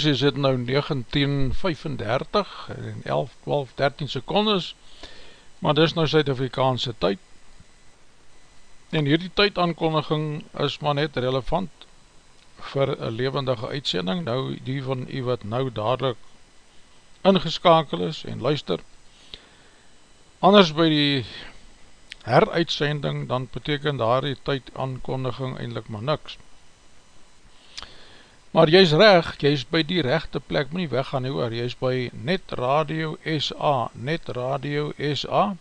oorlosie is het nou 19.35 en 11, 12, 13 secondes maar dis nou Suid-Afrikaanse tyd. En hierdie tydaankondiging is maar net relevant vir een levendige uitsending. Nou die van u wat nou dadelijk ingeskakel is en luister. Anders by die heruitsending dan beteken daar die tydaankondiging eindelijk maar niks Maar jy is reg, jy is by die rechte plek, moet nie weggaan nie oor, jy is by Net Radio SA, Net Radio SA.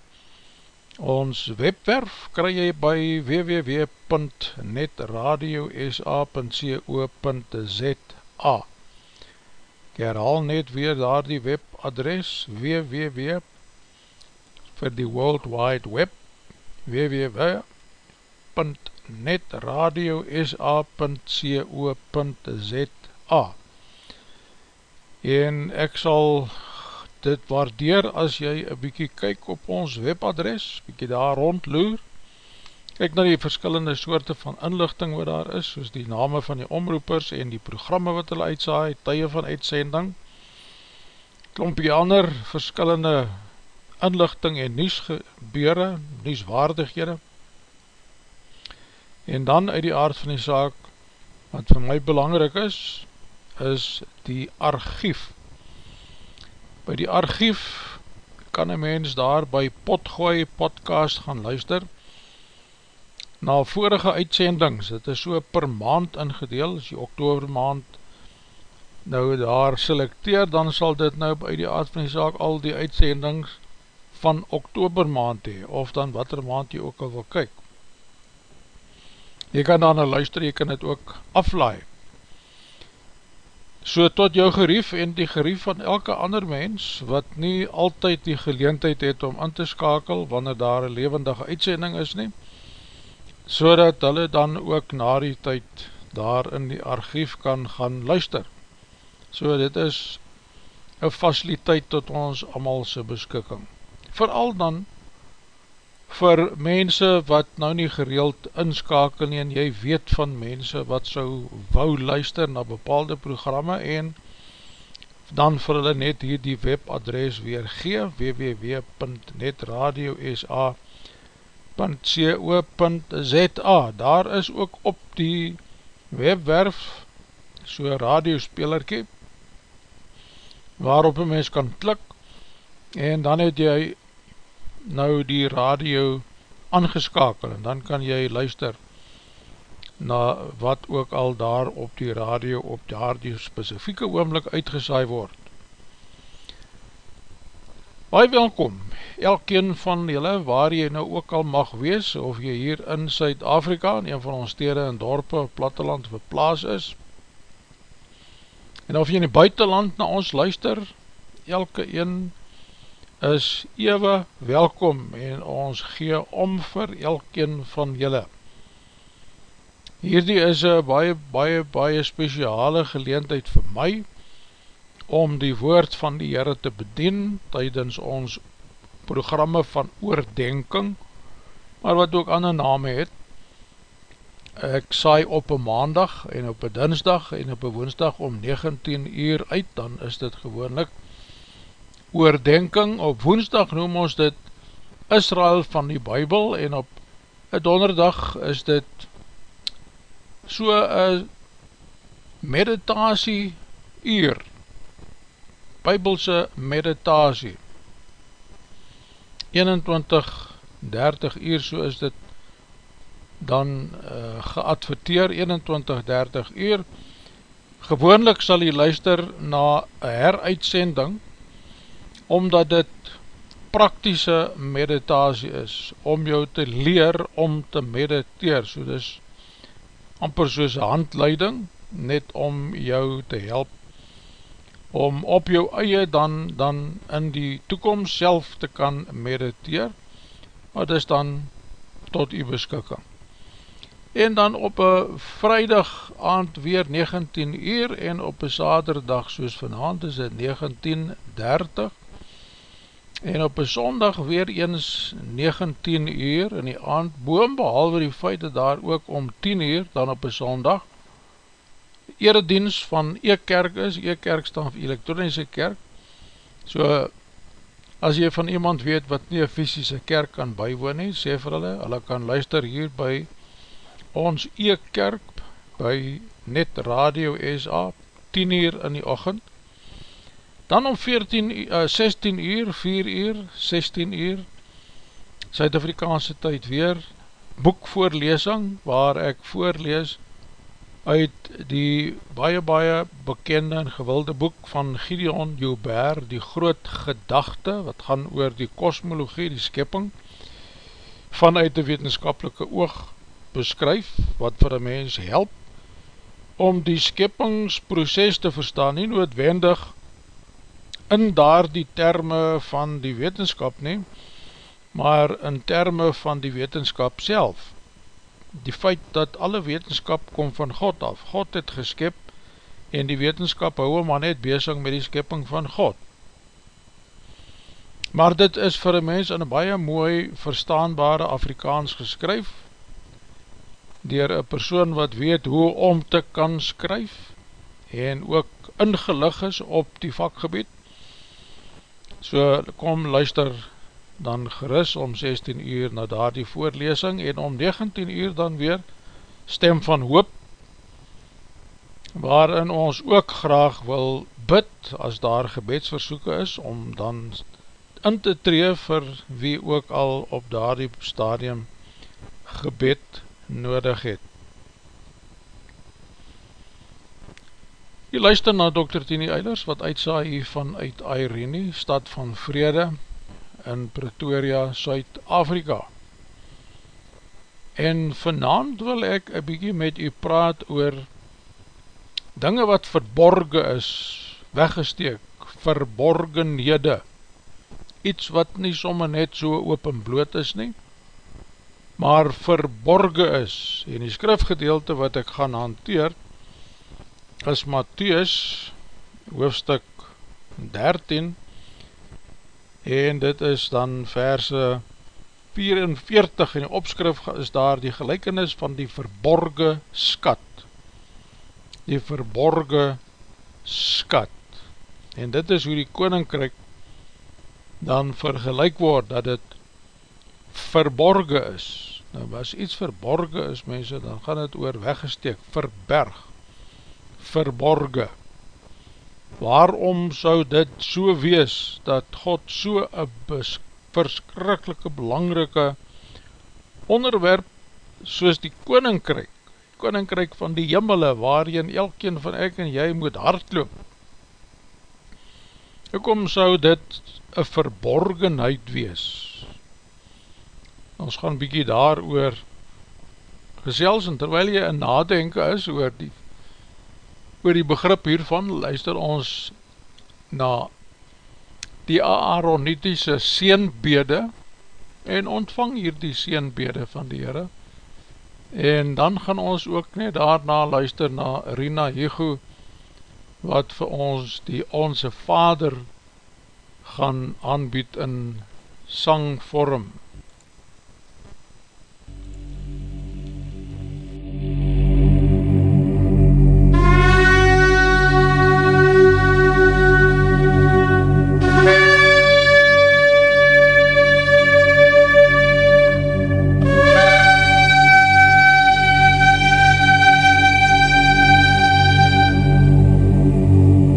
Ons webwerf kry jy by www.netradiosa.co.za Ek herhaal net weer daar die webadres www vir die World Wide Web www.netradiosa.co.za en ek sal dit waardeer as jy een bykie kyk op ons webadres, bykie daar rondloer, kyk na die verskillende soorte van inlichting wat daar is, soos die name van die omroepers en die programme wat hulle uitsaai, tye van uitsending, klompie ander verskillende inlichting en nieuwsgebeure, nieuwswaardighede, en dan uit die aard van die saak, wat vir my belangrijk is, is die archief. By die archief kan een mens daar by Potgooi podcast gaan luister na vorige uitsendings. Dit is so per maand ingedeel, as die oktober maand nou daar selecteer, dan sal dit nou by die aard van die saak al die uitsendings van oktober maand hee, of dan wat er maand jy ook al wil kyk. Jy kan nou luister, jy kan dit ook aflaai so tot jou gerief en die gerief van elke ander mens, wat nie altyd die geleentheid het om in te skakel, wanneer daar een levendige uitsending is nie, so dat hulle dan ook na die tyd daar in die archief kan gaan luister. So dit is een faciliteit tot ons amalse beskikking. Vooral dan, vir mense wat nou nie gereeld inskakel nie en jy weet van mense wat so wou luister na bepaalde programme en dan vir hulle net hier die webadres weer gee www.netradiosa.co.za daar is ook op die webwerf so radiospelerkie waarop een mens kan klik en dan het jy nou die radio aangeskakel en dan kan jy luister na wat ook al daar op die radio op daar die specifieke oomlik uitgesaai word. Baie welkom, elkeen van julle waar jy nou ook al mag wees, of jy hier in Suid-Afrika, in een van ons stede en dorpe, platteland of plaas is, en of jy in die buitenland na ons luister, elke een is ewe welkom en ons gee om vir elkeen van julle. Hierdie is een baie, baie, baie speciale geleentheid vir my om die woord van die Heere te bedien tydens ons programme van oordenking, maar wat ook ander name het. Ek saai op een maandag en op een dinsdag en op een woensdag om 19 uur uit, dan is dit gewoonlik oordenking, op woensdag noem ons dit Israel van die Bijbel en op donderdag is dit so een meditasie uur, Bijbelse meditasie, 21, 30 uur, so is dit dan uh, geadverteer, 21, 30 uur, gewoonlik sal jy luister na een heruitsending, omdat dit praktische meditasie is, om jou te leer om te mediteer, so dis amper soos handleiding, net om jou te help, om op jou eie dan, dan in die toekomst self te kan mediteer, wat is dan tot die beskikking. En dan op een vrijdag aand weer 19 uur en op een saterdag soos vanavond is het 19.30 En op een sondag weer eens 19 uur in die aand, boom behalwe die feit dat daar ook om 10 uur dan op een sondag eredienst van e-kerk is, e-kerk staan vir elektronische kerk, so as jy van iemand weet wat nie een fysische kerk kan bywoon nie, sê vir hulle, hulle kan luister hier by ons e-kerk by Net Radio SA, 10 uur in die ochend, Dan om 14, uh, 16 uur, 4 uur, 16 uur, Suid-Afrikaanse tyd weer, boekvoorlesing, waar ek voorlees uit die baie baie bekende en gewilde boek van Gideon Joubert, die groot gedachte, wat gaan oor die kosmologie, die skepping, vanuit die wetenskapelike oog beskryf, wat vir een mens help, om die skeppingsproces te verstaan, nie noodwendig, in daar die terme van die wetenskap nie, maar in terme van die wetenskap self. Die feit dat alle wetenskap kom van God af. God het geskip en die wetenskap hou maar net bezig met die skipping van God. Maar dit is vir een mens in een baie mooi verstaanbare Afrikaans geskryf, dier een persoon wat weet hoe om te kan skryf, en ook ingelig is op die vakgebied. So kom luister dan geris om 16 uur na daar die voorlesing en om 19 uur dan weer stem van hoop waarin ons ook graag wil bid as daar gebedsversoeken is om dan in te tree vir wie ook al op daar die stadium gebed nodig het. Jy luister na Dr. Tini Eilers wat uitsaai hier vanuit Irene, stad van Vrede in Pretoria, Suid-Afrika. En vanavond wil ek een bykie met u praat oor dinge wat verborgen is, weggesteek, verborgenhede, iets wat nie somme net so open bloot is nie, maar verborgen is, en die skrifgedeelte wat ek gaan hanteer, is Matthäus hoofstuk 13 en dit is dan verse 44 en die opskrif is daar die gelijkenis van die verborge skat. Die verborge skat. En dit is hoe die koninkryk dan vergelijk word dat het verborge is. Nou as iets verborge is mense dan gaan het oor weggesteek verberg verborge. Waarom sou dit so wees, dat God so een verskrikkelike belangrike onderwerp, soos die koninkryk, koninkryk van die jimmele, waarin elkeen van ek en jy moet hardloop, hoekom sou dit een verborgenheid wees? Ons gaan bykie daar oor gesels, en terwijl jy in nadenken is oor die oor die begrip hiervan luister ons na die Aaronitiese seenbede en ontvang hier die seenbede van die Heere en dan gaan ons ook net daarna luister na Rina Higo wat vir ons die Onse Vader gaan aanbied in sangvorm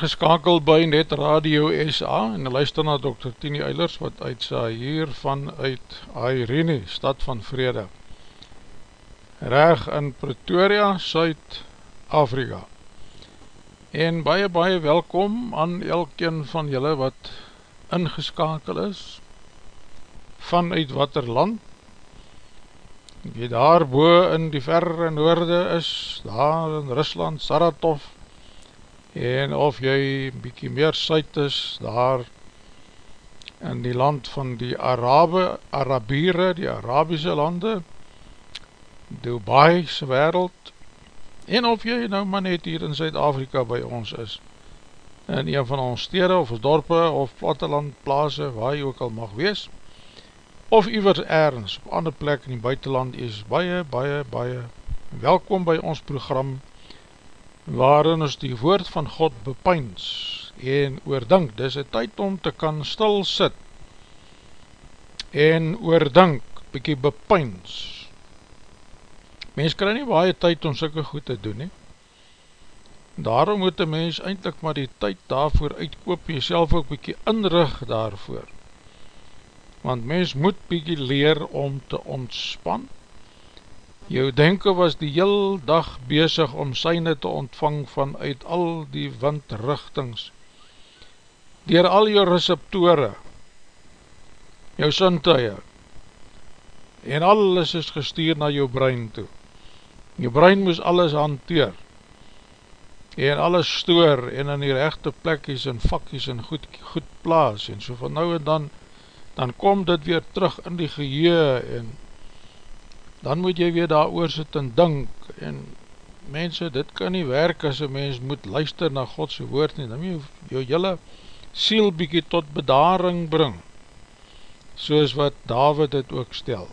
Ingeskakeld by Net Radio SA en luister na Dr. Tini Eilers wat uitsa hier vanuit Airene, stad van vrede. Reg in Pretoria, Suid-Afrika. En baie baie welkom aan elkeen van julle wat ingeskakel is vanuit wat er land jy daar boe in die verre noorde is, daar in Rusland, Saratov, en of jy bykie meer suid is, daar in die land van die Arabe, Arabiere, die Arabiese lande, Dubai se wereld, en of jy nou maar net hier in Zuid-Afrika by ons is, in een van ons stede, of dorpe, of platteland, plaas, waar jy ook al mag wees, of iwers ergens op ander plek in die buitenland is baie, baie, baie welkom by ons program waarin ons die woord van God bepyns en oordink. Dis een tyd om te kan stil sit en oordink, bykie bepyns. Mens krij nie baie tyd om sikke goed te doen, nie. Daarom moet die mens eindelijk maar die tyd daarvoor uitkoop, jyself ook bykie inrig daarvoor want mens moet bykie leer om te ontspan. Jou denken was die heel dag bezig om syne te ontvang vanuit al die windrichtings, dier al jou receptore, jou sintuie, en alles is gestuur na jou brein toe. Jou brein moes alles hanteer, en alles stoor, en in die rechte plekjes en vakjes en goed, goed plaas, en so van nou en dan, dan kom dit weer terug in die geheue en dan moet jy weer daar oor sit en dink. En mense, dit kan nie werk as een mens moet luister na Godse woord nie, dan moet jy jou jylle siel bykie tot bedaring bring soos wat David het ook stel.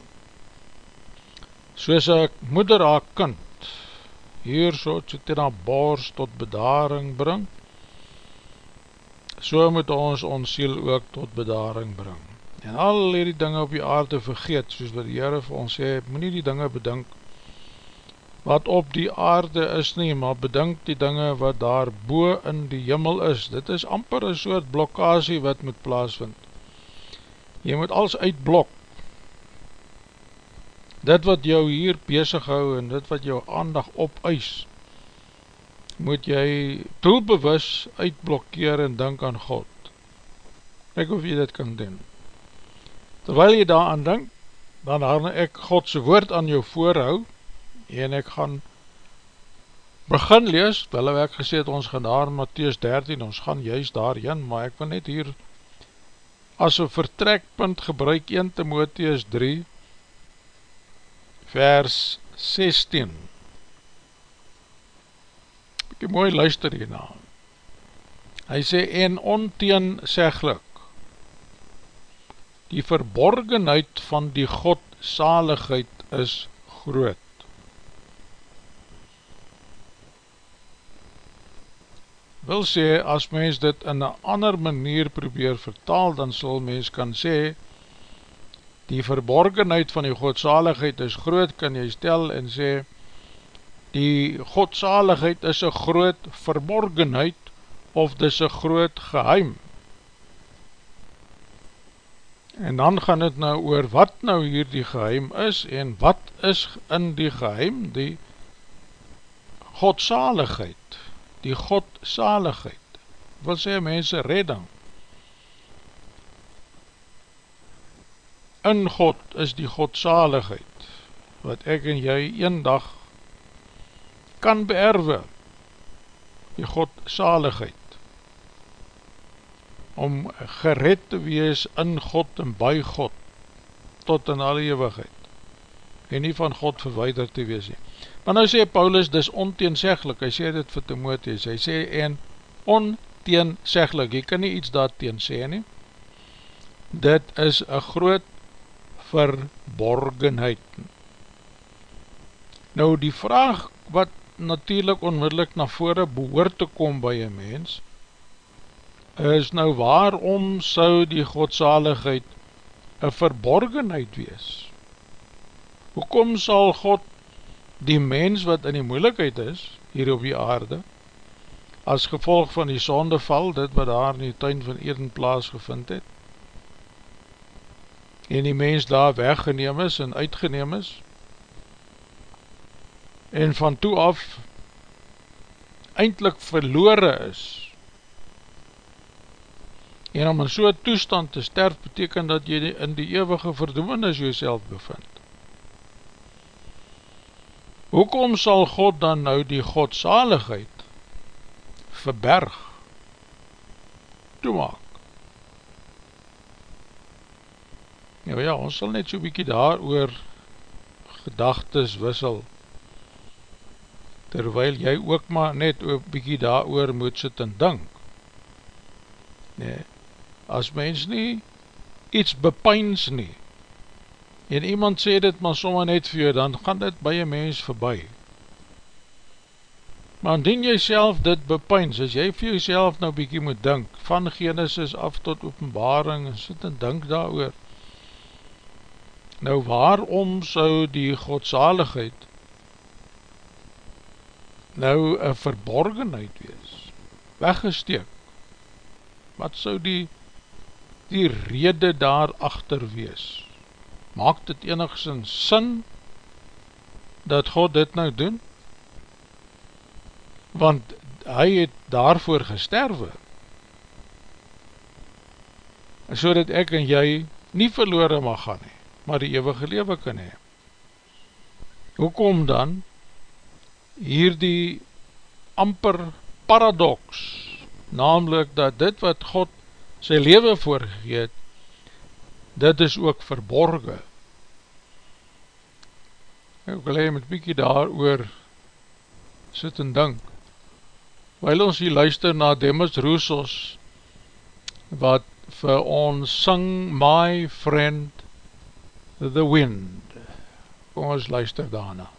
Soos ek moeder haar kind hier so het in haar bors tot bedaring bring so moet ons ons siel ook tot bedaring bring en al die dinge op die aarde vergeet, soos wat die Heere vir ons sê, moet nie die dinge bedink wat op die aarde is nie, maar bedink die dinge wat daar boe in die jimmel is. Dit is amper een soort blokkasie wat moet plaasvind. Jy moet alles uitblok. Dit wat jou hier bezig hou en dit wat jou aandag opeis, moet jy doelbewus uitblokkeer en denk aan God. Ek of jy dit kan doen. Terwyl jy daar aan denk, dan gaan ek Godse woord aan jou voorhou, en ek gaan begin lees, wel ek gesê het ons gaan daar in Matthäus 13, ons gaan juist daarin, maar ek wil net hier as een vertrekpunt gebruik 1 Timotheus 3 vers 16 Ek mooi luister hierna. Hy sê, en onteenseglik Die verborgenheid van die godsaligheid is groot. Wil sê, as mens dit in een ander manier probeer vertaal, dan sal mens kan sê, die verborgenheid van die godsaligheid is groot, kan jy stel en sê, die godsaligheid is een groot verborgenheid, of dis een groot geheim. En dan gaan het nou oor wat nou hier die geheim is en wat is in die geheim? Die godsaligheid, die godsaligheid, wil sê mense? Redding. In God is die godsaligheid, wat ek en jy een dag kan beerwe, die godsaligheid om gered te wees in God en by God tot in alle eeuwigheid en nie van God verweider te wees nie. Maar nou sê Paulus, dis onteenseglik, hy sê dit vir Timotheus, hy sê en onteenseglik, jy kan nie iets daar teen sê nie, dit is een groot verborgenheid. Nou die vraag wat natuurlijk onmiddellik na vore behoor te kom by een mens, is nou waarom sou die godsaligheid een verborgenheid wees? Hoekom sal God die mens wat in die moeilikheid is, hier op die aarde, as gevolg van die sondeval, dit wat daar in die tuin van Eden plaas gevind het, en die mens daar weggeneem is en uitgeneem is, en van toe af eindelijk verloore is, en om in so'n toestand te sterf, beteken dat jy in die eeuwige verdoemenis jyself bevind. Hoekom sal God dan nou die godsaligheid verberg toemaak? Nou ja, ons sal net so bykie daar oor gedagtes wissel, terwyl jy ook maar net o bykie daar oor moet sit en dink. Nee, as mens nie iets bepyns nie, en iemand sê dit maar sommer net vir jou, dan gaan dit by een mens voorbij. Maar indien jy self dit bepyns, as jy vir jouself nou bykie moet dink, van Genesis af tot openbaring, en sit en dink daar oor, nou waarom sou die godsaligheid nou een verborgenheid wees, weggesteek, wat sou die, die rede daar achter wees, maak dit enigszins sin dat God dit nou doen? Want hy het daarvoor gesterwe so dat ek en jy nie verloore mag gaan nie, maar die eeuwige lewe kan hee. Hoekom dan hier die amper paradox, namelijk dat dit wat God sy lewe voorgegeet, dit is ook verborgen. Ek wil hy met bykie daar oor sit en dink. Weil ons hier luister na Demis Roussos, wat vir ons sing My Friend the Wind. Kom ons luister daarna.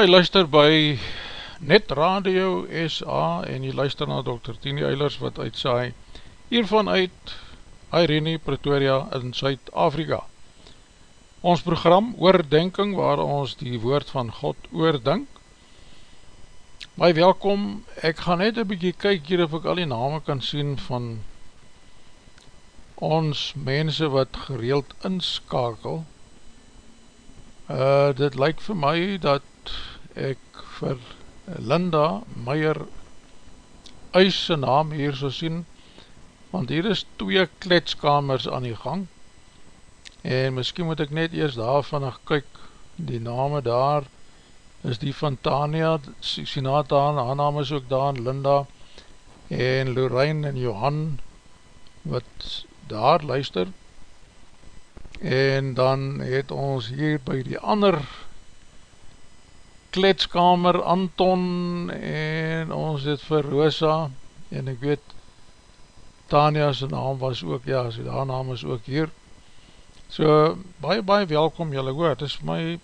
Jy luister by Net Radio SA en jy luister na Dr. Tini Eilers wat uitsaai hiervan uit Irene Pretoria in Suid-Afrika. Ons program Oordenking waar ons die woord van God oordink. My welkom, ek gaan net een bykie kyk hier of ek al die name kan sien van ons mense wat gereeld inskakel. Uh, dit lyk vir my dat ek vir Linda Meyer Uys sy naam hier so sien, want hier is twee kletskamers aan die gang, en miskien moet ek net eers daarvan nog kyk, die name daar is die van Tania, Sinata, haar naam is ook daar, Linda, en Lorraine en Johan, wat daar luister, en dan het ons hier by die ander kletskamer Anton en ons het vir Rosa en ek weet Tania sy naam was ook, ja, sy haar naam is ook hier so, baie baie welkom julle hoor, het is my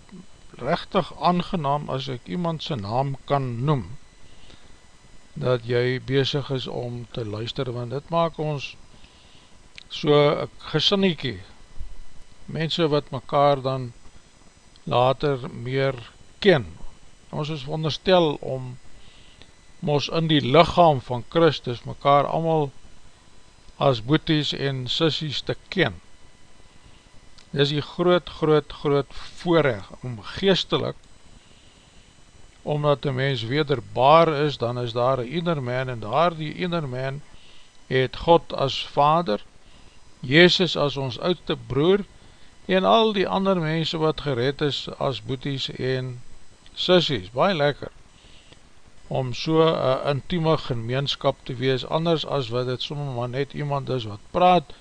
rechtig aangenaam as ek iemand sy naam kan noem dat jy bezig is om te luister, want dit maak ons so gesinniekie mense wat mekaar dan later meer ken. Ons is veronderstel om ons in die lichaam van Christus mekaar allemaal as boeties en sissies te ken. Dit is die groot, groot, groot voorrecht om geestelik, omdat die mens wederbaar is, dan is daar een innerman en daar die innerman het God as vader, Jezus as ons oudste broer, en al die ander mense wat gered is as boeties en sissies, baie lekker om so een intieme gemeenskap te wees, anders as wat het soms maar net iemand is wat praat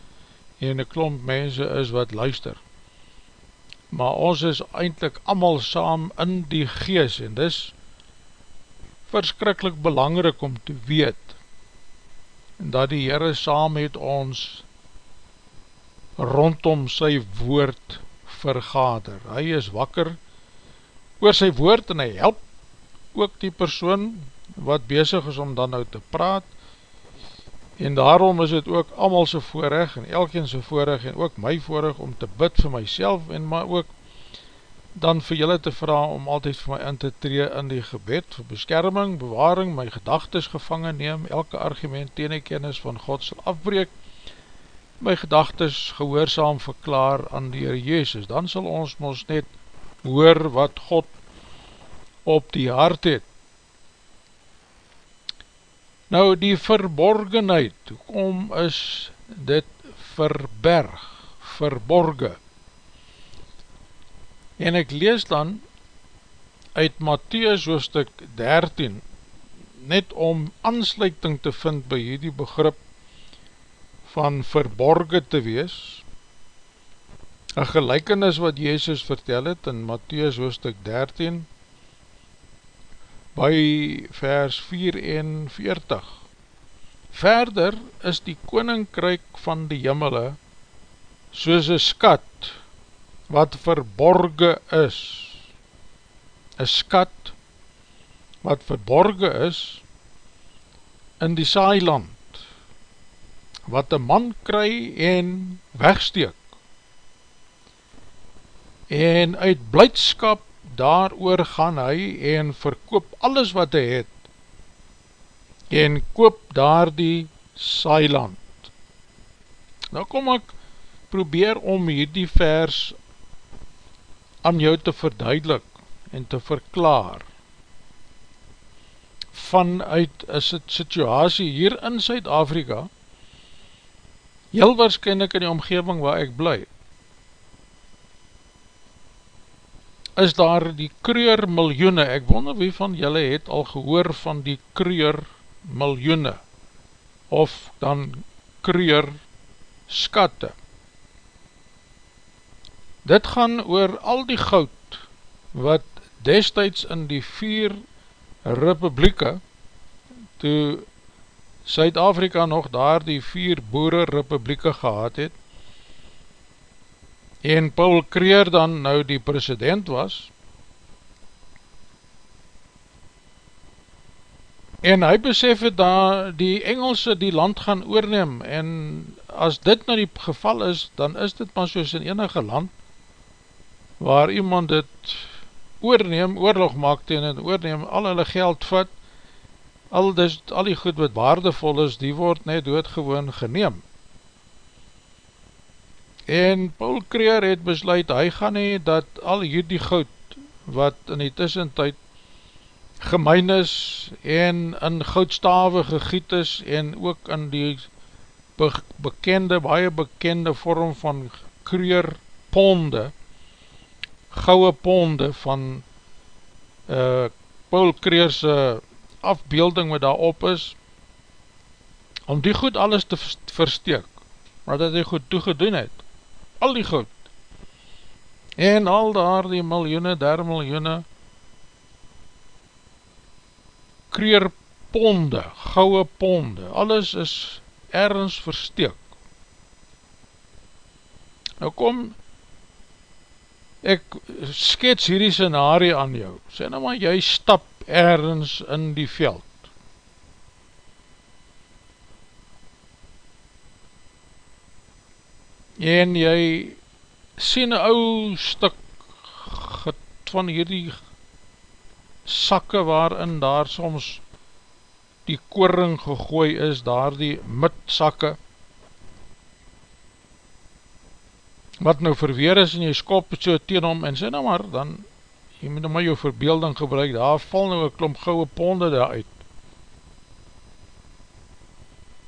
en een klomp mense is wat luister maar ons is eindelijk allemaal saam in die gees en dis verskrikkelijk belangrik om te weet dat die Heere saam met ons rondom sy woord vergader. Hy is wakker oor sy woord en hy help ook die persoon wat bezig is om dan nou te praat. En daarom is het ook amal sy voorrecht en elkeen sy voorrecht en ook my voorrecht om te bid vir myself en maar ook dan vir julle te vraag om altyd vir my in te tree in die gebed vir beskerming, bewaring, my gedagtes gevangen neem, elke argument teen die kennis van God sal afbreek my gedagtes gehoorzaam verklaar aan die Heer Jezus, dan sal ons ons net hoor wat God op die hart het. Nou die verborgenheid, hoekom is dit verberg, verborge? En ek lees dan uit Matthäus hoofdstuk 13, net om aansluiting te vind by hierdie begrip van verborgen te wees, een gelijkenis wat Jezus vertel het in Matthäus hoofdstuk 13, by vers 44. Verder is die koninkryk van die jimmele soos een skat wat verborgen is. Een skat wat verborgen is in die saailand wat een man kry en wegsteek. En uit blijdskap daar oor gaan hy en verkoop alles wat hy het en koop daar die saailand. Nou kom ek probeer om hierdie vers aan jou te verduidelik en te verklaar. vanuit een situasie hier in Suid-Afrika, heel waarschijnlijk in die omgeving waar ek bly, is daar die kreur miljoene, ek wonder wie van julle het al gehoor van die kreur miljoene, of dan kreur skatte. Dit gaan oor al die goud, wat destijds in die vier republieke, toe Suid-Afrika nog daar die vier boere republieke gehad het, en Paul Kreer dan nou die president was, en hy besef het dat die Engelse die land gaan oorneem, en as dit nou die geval is, dan is dit maar soos in enige land, waar iemand dit oorneem, oorlog maak tegen en oorneem, al hulle geld vat, al, dis, al die goed wat waardevol is, die word net doodgewoon geneem. En Paul Kreer het besluit, hy gaan nie dat al hierdie goud wat in die tussentijd gemeen is en in goudstave gegiet is en ook in die be bekende, baie bekende vorm van Kreer ponde, gouwe ponde van uh, Paul Kreerse afbeelding wat daar op is, om die goed alles te versteek, maar dat hy goed toegedoen het al die goud, en al daar die miljoene, der miljoene, kreerponde, gouwe ponde, alles is ergens versteek. Nou kom, ek skets hierdie scenarie aan jou, sê nou maar, jy stap ergens in die veld, en jy sien een ou stuk van hierdie sakke waarin daar soms die koring gegooi is, daar die mitsakke, wat nou verweer is en jy skop so teen hom en sê nou maar, dan jy moet nou maar jou verbeelding gebruik, daar val nou een klomp gouwe ponde daar uit.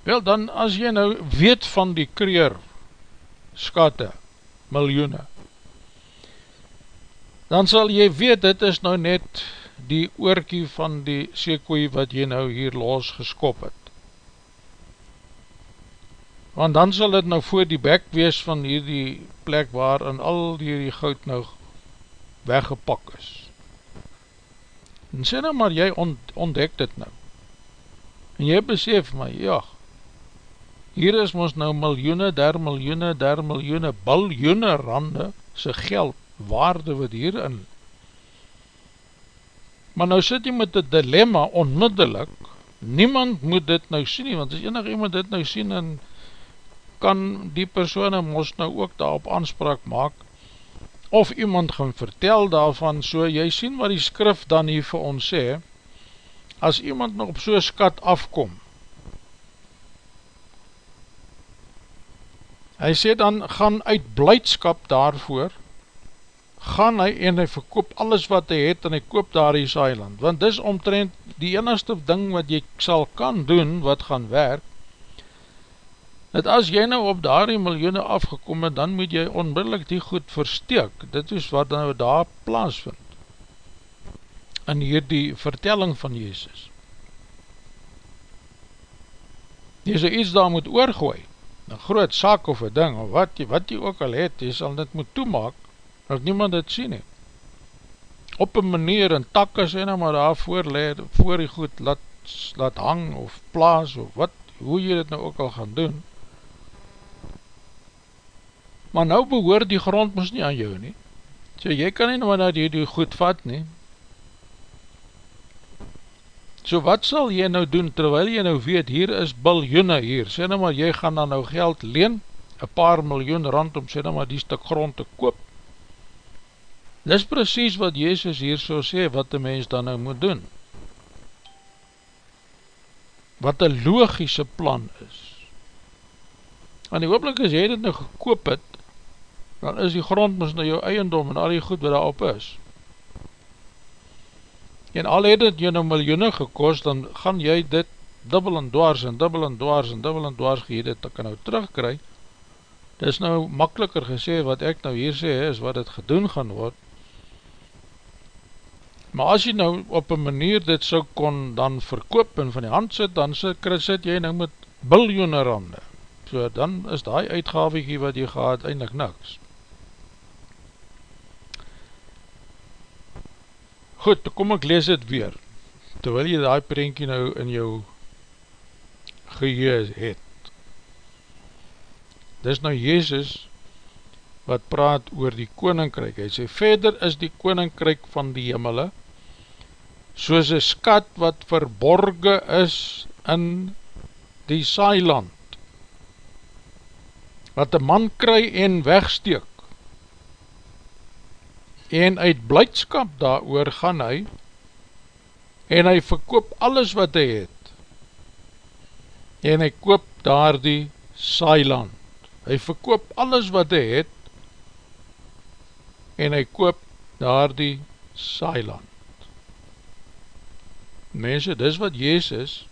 Wel dan, as jy nou weet van die kreer, skatte, miljoene. Dan sal jy weet, dit is nou net die oorkie van die seekoei wat jy nou hier los geskop het. Want dan sal dit nou voor die bek wees van hierdie plek waar in al die goud nou weggepak is. En sê nou maar, jy ontdek dit nou. En jy besef my, ja, Hier is ons nou miljoene, der miljoene, der miljoene, biljoene rande sy geld, waarde wat hierin. Maar nou sit jy met die dilemma onmiddellik, niemand moet dit nou sien nie, want as enig iemand dit nou sien, en kan die persoon ons nou ook daarop aanspraak maak, of iemand gaan vertel daarvan, so jy sien wat die skrif dan hier vir ons sê, as iemand nou op so'n skat afkom, Hy sê dan, gaan uit blijdskap daarvoor, gaan hy en hy verkoop alles wat hy het en hy koop daar die saailand. Want dis omtrent die enigste ding wat jy sal kan doen, wat gaan werk, dat as jy nou op daar die miljoene afgekom het, dan moet jy onmiddellik die goed versteek. Dit is wat nou daar plaas vind. In hier die vertelling van Jezus. Jy so iets daar moet oorgooi, een groot saak of een ding, of wat jy, wat jy ook al het, jy sal dit moet toemaak, dat niemand dit sien het. Op een manier, een takke sê nou maar daar voor, leid, voor jy goed laat, laat hang, of plaas, of wat, hoe jy dit nou ook al gaan doen. Maar nou behoor die grond moes nie aan jou nie. So jy kan nie nou maar dat jy die goed vat nie, So wat sal jy nou doen, terwyl jy nou weet, hier is biljoene hier, sê nou maar, jy gaan dan nou geld leen, een paar miljoen rand om sê nou maar die stuk grond te koop. Dis precies wat Jezus hier so sê, wat die mens dan nou moet doen. Wat een logische plan is. En die hoopelik as jy dit nou gekoop het, dan is die grond mis nou jou eiendom en al die goed wat daarop is. En al het het jy nou miljoene gekost, dan gaan jy dit dubbel en dwars en dubbel en dwars en dubbel en dwars gee dit ek nou terugkry. Dit is nou makkeliker gesê wat ek nou hier sê is wat het gedoen gaan word. Maar as jy nou op een manier dit so kon dan verkoop en van die hand sit, dan sit, sit jy nou met biljoene rande. So dan is die uitgawegie wat jy gehad eindelijk niks. Goed, kom ek lees het weer, terwyl jy die prentje nou in jou gehees het. Dis nou Jezus wat praat oor die koninkryk. Hy sê, verder is die koninkryk van die hemele, soos een skat wat verborge is in die saailand, wat een man kry en wegsteek, en uit blijdskap daar gaan hy, en hy verkoop alles wat hy het, en hy koop daar die saailand, hy verkoop alles wat hy het, en hy koop daar die saailand. Mense, dis wat Jezus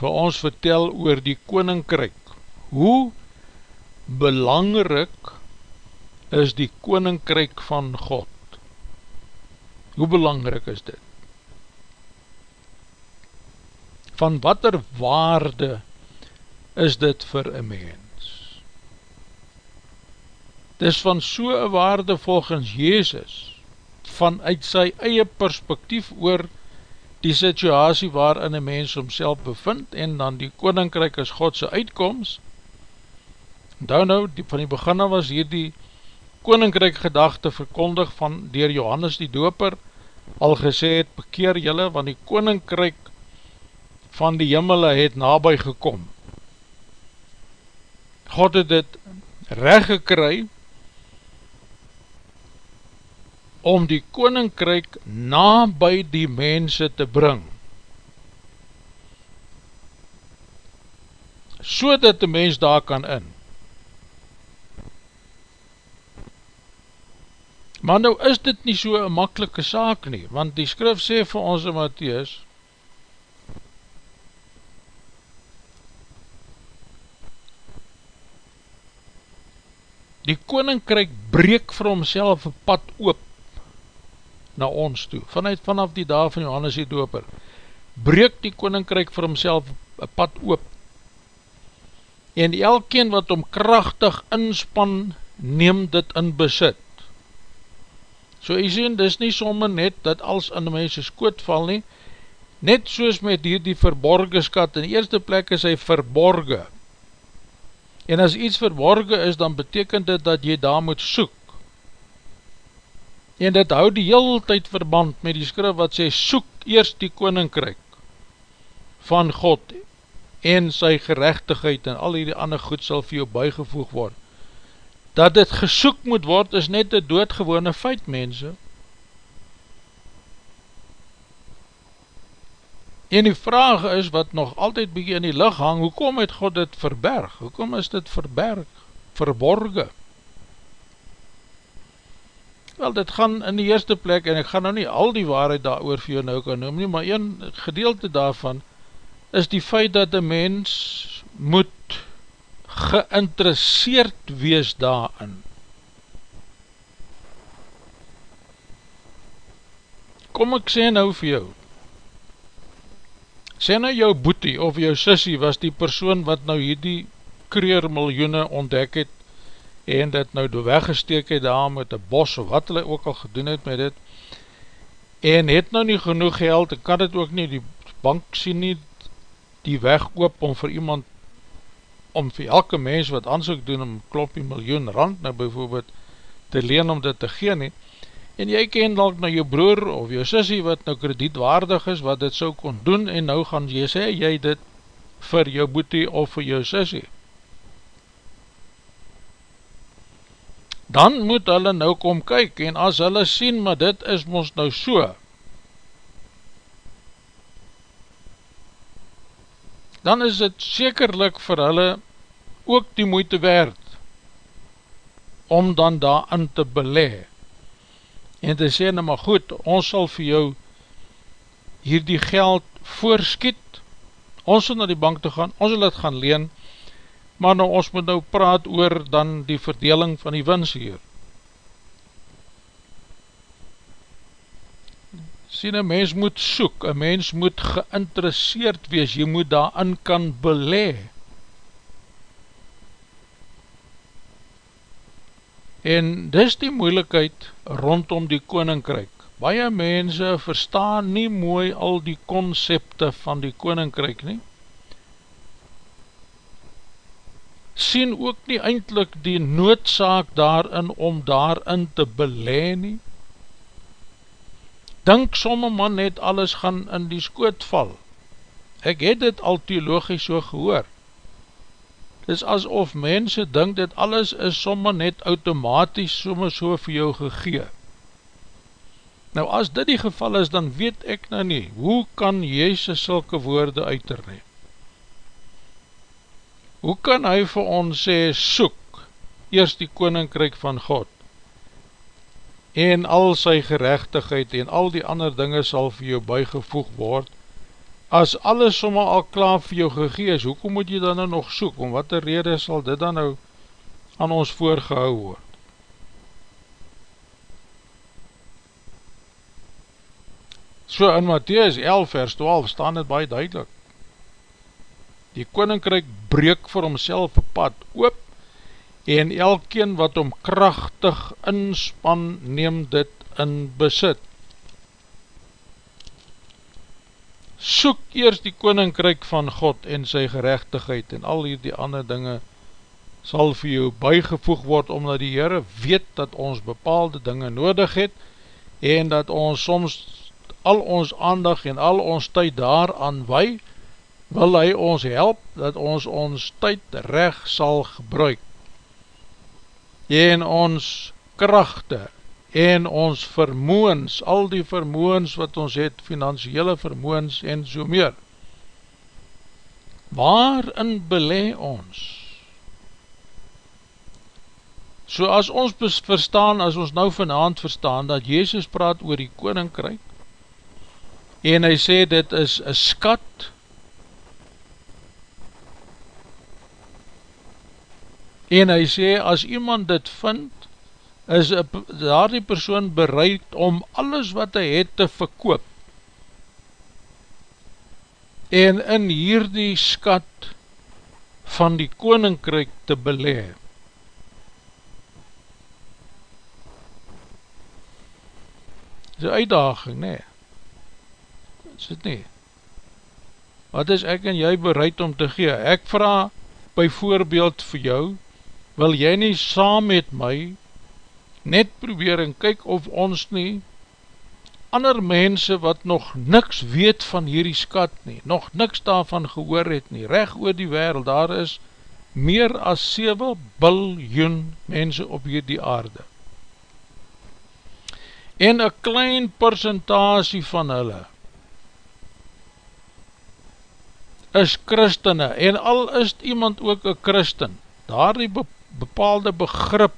vir ons vertel oor die koninkryk, hoe belangrik is die koninkryk van God. Hoe belangrik is dit? Van wat er waarde is dit vir een mens? Dis van so'n waarde volgens Jezus, vanuit sy eie perspektief oor die situasie waarin een mens homself bevind en dan die koninkryk is Godse uitkomst. Nou nou, die, van die beginne was hier die koninkryk gedachte verkondig van dier Johannes die doper al gesê het, bekeer jylle, want die koninkryk van die jimmele het nabij gekom. God het dit recht gekry om die koninkryk nabij die mense te bring. So dat die mens daar kan in. Maar nou is dit nie so een makkelike saak nie, want die skrif sê vir ons in Matthies, die koninkryk breek vir homself een pad oop na ons toe, vanuit vanaf die dag van Johannes die doper, breek die koninkryk vir homself een pad oop, en elkeen wat om krachtig inspan, neem dit in besit, So jy sien, dis nie somme net dat als in die mense skoot val nie, net soos met hier die verborge skat, in die eerste plek is hy verborge. En as iets verborge is, dan betekent dit dat jy daar moet soek. En dit hou die heel tyd verband met die skrif wat sê, soek eerst die koninkryk van God en sy gerechtigheid en al die ander goed sal vir jou bijgevoeg word dat dit gesoek moet word is net een doodgewone feit mense. En die vraag is wat nog altyd begin in die licht hang, hoekom het God dit verberg, hoekom is dit verberg verborge? Wel dit gaan in die eerste plek en ek gaan nou nie al die waarheid daar oor vir jou nou kan noem nie, maar een gedeelte daarvan is die feit dat die mens moet geïnteresseerd wees daarin. Kom ek sê nou vir jou, sê nou jou boetie of jou sissie was die persoon wat nou hierdie kreer miljoene ontdek het en dit nou door weggesteek het daar met een bos of wat hulle ook al gedoen het met dit en het nou nie genoeg geld en kan dit ook nie, die bank sien nie die weg oop om vir iemand om vir elke mens wat aansoek doen om kloppie miljoen rand nou bijvoorbeeld te leen om dit te gee nie, en jy ken dalk nou jou broer of jou sissie wat nou kredietwaardig is, wat dit so kon doen, en nou gaan jy sê, jy dit vir jou boetie of vir jou sissie. Dan moet hulle nou kom kyk, en as hulle sien, maar dit is ons nou so, dan is het sekerlik vir hulle ook die moeite werd om dan daarin te belee en te sê, nou maar goed, ons sal vir jou hierdie geld voorskiet, ons wil na die bank te gaan, ons wil het gaan leen, maar nou ons moet nou praat oor dan die verdeling van die wins hier. Sien, een mens moet soek, een mens moet geïnteresseerd wees, jy moet daarin kan belee. En dis die moeilikheid rondom die koninkryk. Baie mense verstaan nie mooi al die concepte van die koninkryk nie. Sien ook nie eindelijk die noodzaak daarin om daarin te belee nie. Dink somme man net alles gaan in die skoot val. Ek het dit al theologisch so gehoor. Het is asof mense dink dit alles is somme net automatisch somme so vir jou gegeen. Nou as dit die geval is, dan weet ek nou nie, hoe kan Jezus sulke woorde uiterneem? Hoe kan hy vir ons sê, soek eerst die koninkryk van God en al sy gerechtigheid en al die ander dinge sal vir jou bygevoeg word, as alles sommer al klaar vir jou gegees, hoekom moet jy dan nou nog soek, om wat die rede sal dit dan nou aan ons voorgehou word? So in Matthäus 11 vers 12 staan het baie duidelik. Die koninkryk breek vir homself pad oop en elkeen wat om krachtig inspan neem dit in besit. Soek eers die koninkryk van God en sy gerechtigheid en al die ander dinge sal vir jou bygevoeg word omdat die Heere weet dat ons bepaalde dinge nodig het en dat ons soms al ons aandag en al ons tyd daaraan wy, wil hy ons help, dat ons ons tyd recht sal gebruik, en ons krachte, en ons vermoens, al die vermoens wat ons het, financiële vermoens en so meer, waarin belee ons? So as ons verstaan, as ons nou vanavond verstaan, dat Jezus praat oor die koninkryk, en hy sê dit is een skat en hy sê as iemand dit vind is daar die persoon bereid om alles wat hy het te verkoop en in hierdie skat van die koninkryk te belee. Dit is een uitdaging, nee is het nie. Wat is ek en jy bereid om te gee? Ek vraag by voorbeeld vir jou, wil jy nie saam met my net probeer en kyk of ons nie ander mense wat nog niks weet van hierdie skat nie, nog niks daarvan gehoor het nie, recht oor die wereld, daar is meer as 7 biljoen mense op hierdie aarde. En een klein percentage van hulle is christene, en al is iemand ook een christen, daar die bepaalde begrip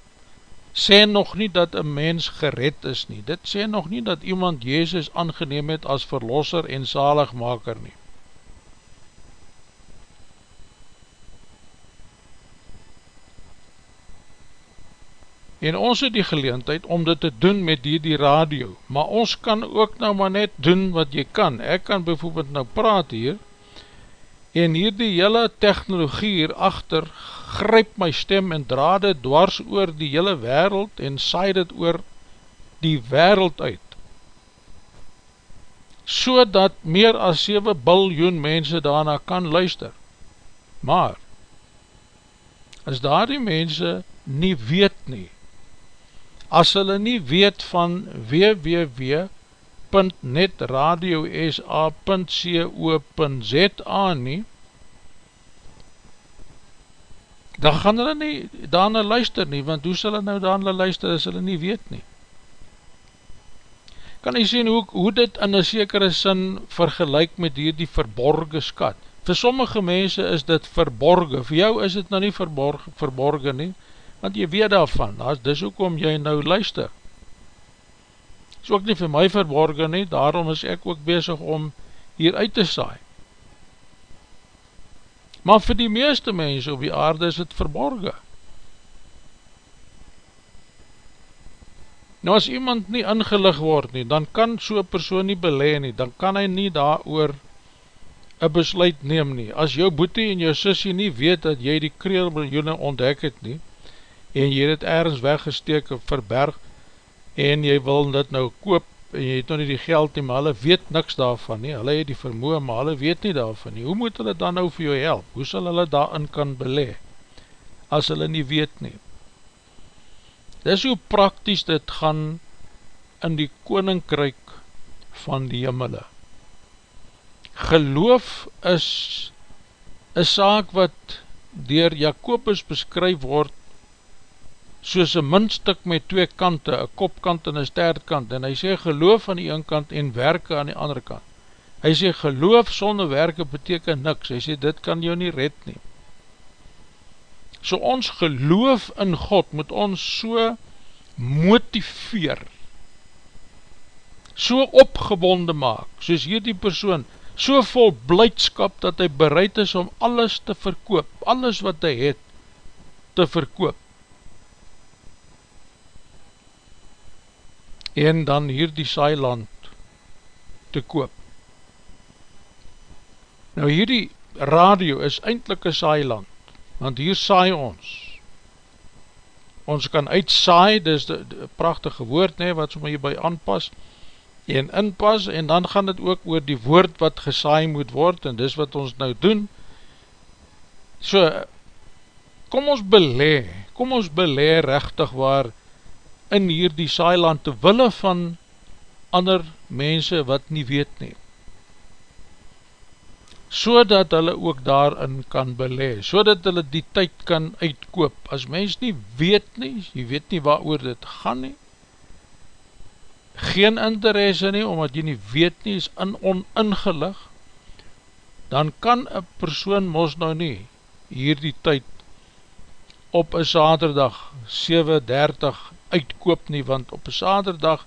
sê nog nie dat een mens gered is nie, dit sê nog nie dat iemand Jezus aangeneem het as verlosser en zaligmaker nie. En ons het die geleentheid om dit te doen met die, die radio, maar ons kan ook nou maar net doen wat jy kan. Ek kan bijvoorbeeld nou praat hier, en hierdie hele technologie hierachter gryp my stem en draad het dwars oor die hele wereld en saai dit oor die wereld uit. So dat meer as 7 biljoen mense daarna kan luister. Maar as daar die mense nie weet nie as hulle nie weet van www www.netradiosa.co.za nie dan gaan hulle nie daarna luister nie, want hoe sal hulle nou daarna luister as hulle nie weet nie? Kan jy sien hoe, hoe dit in een sekere sin vergelijk met hier die verborge skat? Vir sommige mense is dit verborge vir jou is dit nou nie verborge, verborge nie want jy weet daarvan, dis ook om jy nou luister. Is ook nie vir my verborgen nie, daarom is ek ook bezig om hier uit te saai. Maar vir die meeste mense op die aarde is het verborgen. Nou as iemand nie ingelig word nie, dan kan so'n persoon nie belee nie, dan kan hy nie daar oor een besluit neem nie. As jou boete en jou sissie nie weet dat jy die kreelmiljoene ontdek het nie, en jy het ergens weggesteek of verberg, en jy wil dit nou koop, en jy het nou nie die geld nie, maar hulle weet niks daarvan nie, hulle het die vermoe, maar hulle weet nie daarvan nie, hoe moet hulle dan nou vir jou help, hoe sal hulle daarin kan belee, as hulle nie weet nie. Dis hoe prakties dit gaan in die koninkryk van die jimmele. Geloof is een saak wat dier Jacobus beskryf word soos een muntstuk met twee kante, een kopkant en een stertkant, en hy sê geloof aan die ene kant en werke aan die andere kant. Hy sê geloof sonder werke beteken niks, hy sê dit kan jou nie red nie. So ons geloof in God moet ons so motiveer, so opgewonde maak, soos hier die persoon, so vol blijdskap dat hy bereid is om alles te verkoop, alles wat hy het, te verkoop. En dan hier die saailand te koop. Nou hierdie radio is eindelijk een saailand, want hier saai ons. Ons kan uitsaai, dit is die prachtige woord nie, wat sommer hierby aanpas, en inpas, en dan gaan het ook oor die woord wat gesaai moet word, en dis wat ons nou doen. So, kom ons belee, kom ons belee rechtig waar, in hier die saailand te wille van ander mense wat nie weet nie. So dat hulle ook daarin kan belee, so dat hulle die tyd kan uitkoop. As mens nie weet nie, jy weet nie waar oor dit gaan nie, geen interesse nie, omdat jy nie weet nie, is in oningelig, dan kan een persoon mos nou nie hier die tyd op een saterdag 7.30 uitkoop nie, want op een saterdag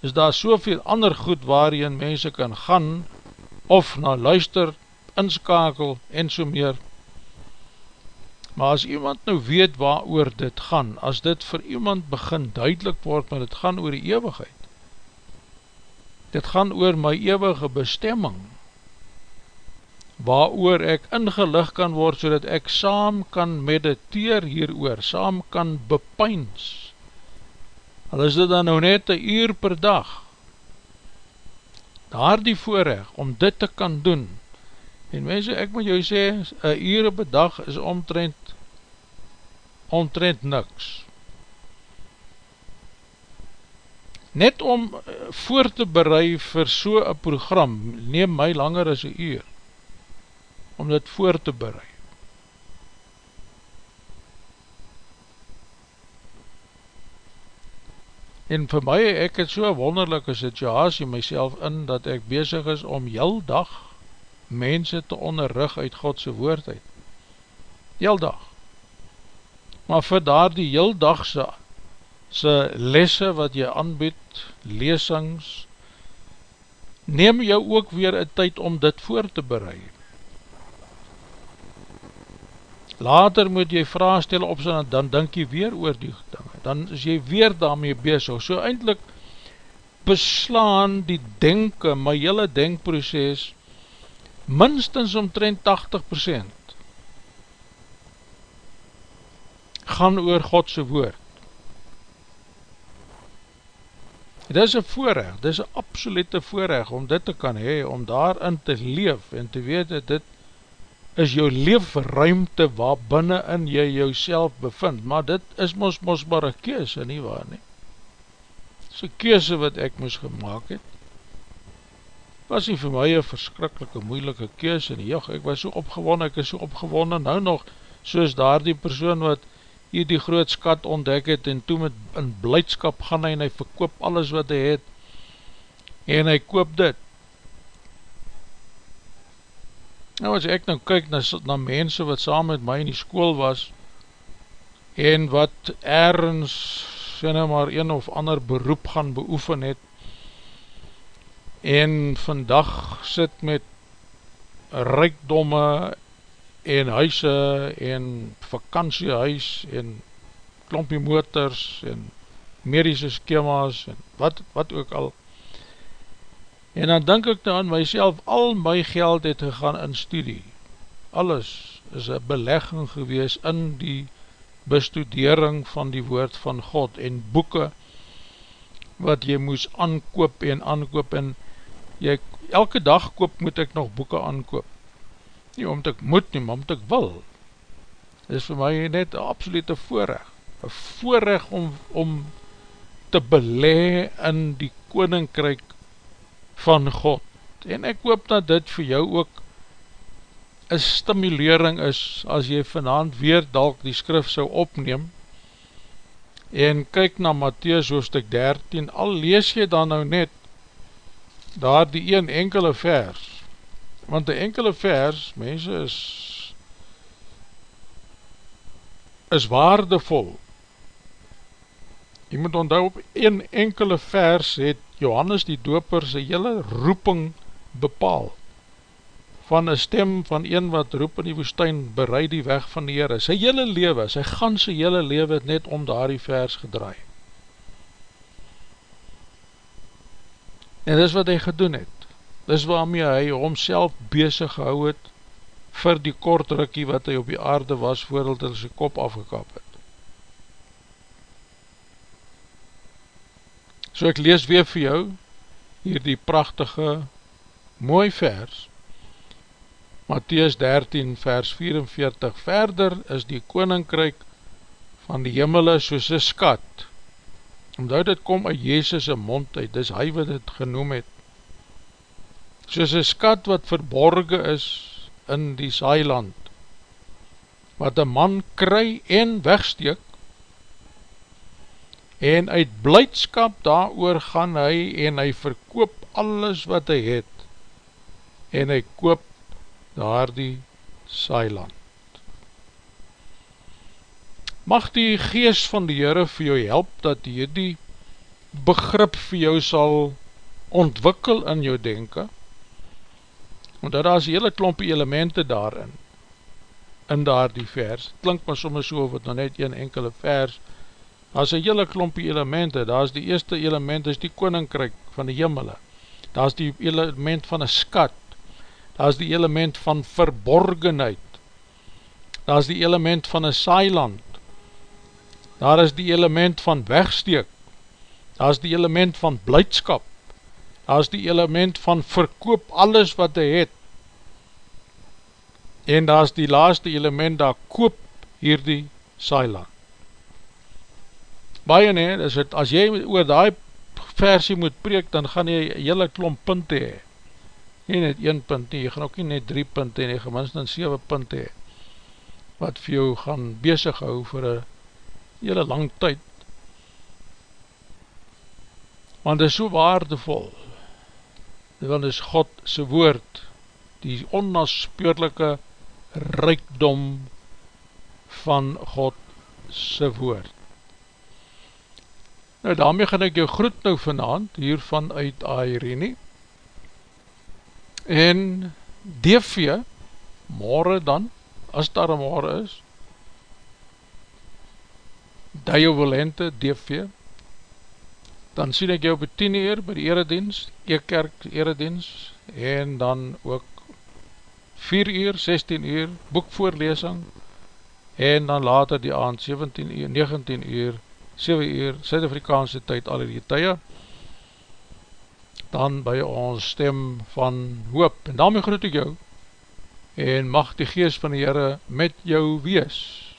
is daar soveel ander goed waarin mense kan gaan, of na luister, inskakel en so meer. Maar as iemand nou weet waar oor dit gaan, as dit vir iemand begin duidelik word, maar dit gaan oor die eeuwigheid, dit gaan oor my eeuwige bestemming, waar oor ek ingelig kan word, so dat ek saam kan mediteer hier oor, saam kan bepyns, al is dit dan nou net een uur per dag, daar die voorrecht om dit te kan doen, en mense, ek moet jou sê, een uur per dag is omtrent, omtrent niks. Net om eh, voor te berei vir so een program, neem my langer as een uur, om dit voor te berei. En vir my, ek het so wonderlijke situasie myself in, dat ek bezig is om jyl dag mense te onderrug uit Godse woord uit. Jyl dag. Maar vir daar die jyl dag sy, sy lesse wat jy aanbied, lesings, neem jou ook weer een tyd om dit voor te bereid. Later moet jy vraag stel op sy, dan denk jy weer oor die dinge, dan is jy weer daarmee bezig. So eindelijk beslaan die denken, my hele denkproces, minstens omtrent 80% gaan oor Godse woord. Dit is een voorrecht, dit is een absolute voorrecht om dit te kan hee, om daarin te leef en te weet dat dit is jou leefruimte waar binnen in jy jou bevind, maar dit is mos mos maar een keuse, nie waar nie. Een keuse wat ek moes gemaakt het. Was nie vir my een verskrikkelike moeilike keuse nie, joch, ek was so opgewonnen, ek is so opgewonnen, nou nog, soos daar die persoon wat hier die groot skat ontdek het, en toe met in blijdskap gaan hy, en hy verkoop alles wat hy het, en hy koop dit, Nou as ek nou kyk na, na mense wat saam met my in die school was en wat ergens sê nou maar een of ander beroep gaan beoefen het en vandag sit met rijkdomme en huise en vakantiehuis en klompie motors en medische skema's en wat, wat ook al en dan denk ek nou aan myself al my geld het gegaan in studie. Alles is een belegging gewees in die bestudering van die woord van God en boeken wat jy moes aankoop en aankoop en jy, elke dag koop moet ek nog boeken aankoop. Nie omdat ek moet nie, maar omdat ek wil. Dit is vir my net een absolute voorrecht. Een voorrecht om, om te belee in die koninkryk van God. En ek hoop dat dit vir jou ook een stimulering is as jy vanavond weer dalk die skrif sou opneem. En kyk na Matthäus hoofdstuk 13, al lees jy dan nou net daar die een enkele vers, want die enkele vers, mense is is waardevol. Jy moet onthou op een enkele vers het Johannes die doper sy hele roeping bepaal van een stem van een wat roep in die woestijn, bereid die weg van die Heere. Sy hele lewe, sy ganse hele lewe het net om daar die vers gedraai. En dis wat hy gedoen het. Dis waarmee hy homself bezig gehou het vir die kort rukkie wat hy op die aarde was voordat hy sy kop afgekap het. So ek lees weer vir jou hier die prachtige mooi vers. Matthäus 13 vers 44 Verder is die koninkryk van die jimmele soos een skat. Omdat dit kom uit Jezus' mond uit, dis hy wat het genoem het. Soos een skat wat verborgen is in die saailand Wat een man kry en wegsteek En uit blijdskap daar gaan hy en hy verkoop alles wat hy het En hy koop daar die saailand. Mag die geest van die Heere vir jou help, dat jy die begrip vir jou sal ontwikkel in jou denken, want daar is hele klompie elemente daarin, in daar die vers, klink maar soms so of het nou net een enkele vers, daar is een hele klompie elemente, daar is die eerste element, is die koninkryk van die jimmele, daar is die element van een skat, daar is die element van verborgenheid, daar is die element van een saailand, daar is die element van wegsteek, daar is die element van blijdskap, daar is die element van verkoop alles wat hy het, en daar is die laaste element, daar koop hier die saailand. Baie nie, as jy oor die versie moet preek, dan gaan jy hele klomp punte hee, nie net 1 punt nie, jy gaan ook nie net 3 punt nie, jy gaan minstens 7 punt hee, wat vir jou gaan bezig hou vir een hele lang tyd. Want dit is so waardevol, want dit is God sy woord, die onnaspeurlijke rijkdom van God sy woord. Nou daarmee gaan ek jou groet nou vanavond, hiervan uit Airene, en DV morgen dan as daar een morgen is Dio Volente DV dan sien ek jou op 10 uur by die eredienst, Ekerk eredienst en dan ook 4 uur, 16 uur boekvoorlesing en dan later die aand 17 uur, 19 uur 7 uur, Suid-Afrikaanse tyd al die tye dan by ons stem van hoop. En daarmee groet ek jou, en mag die geest van die Heere met jou wees.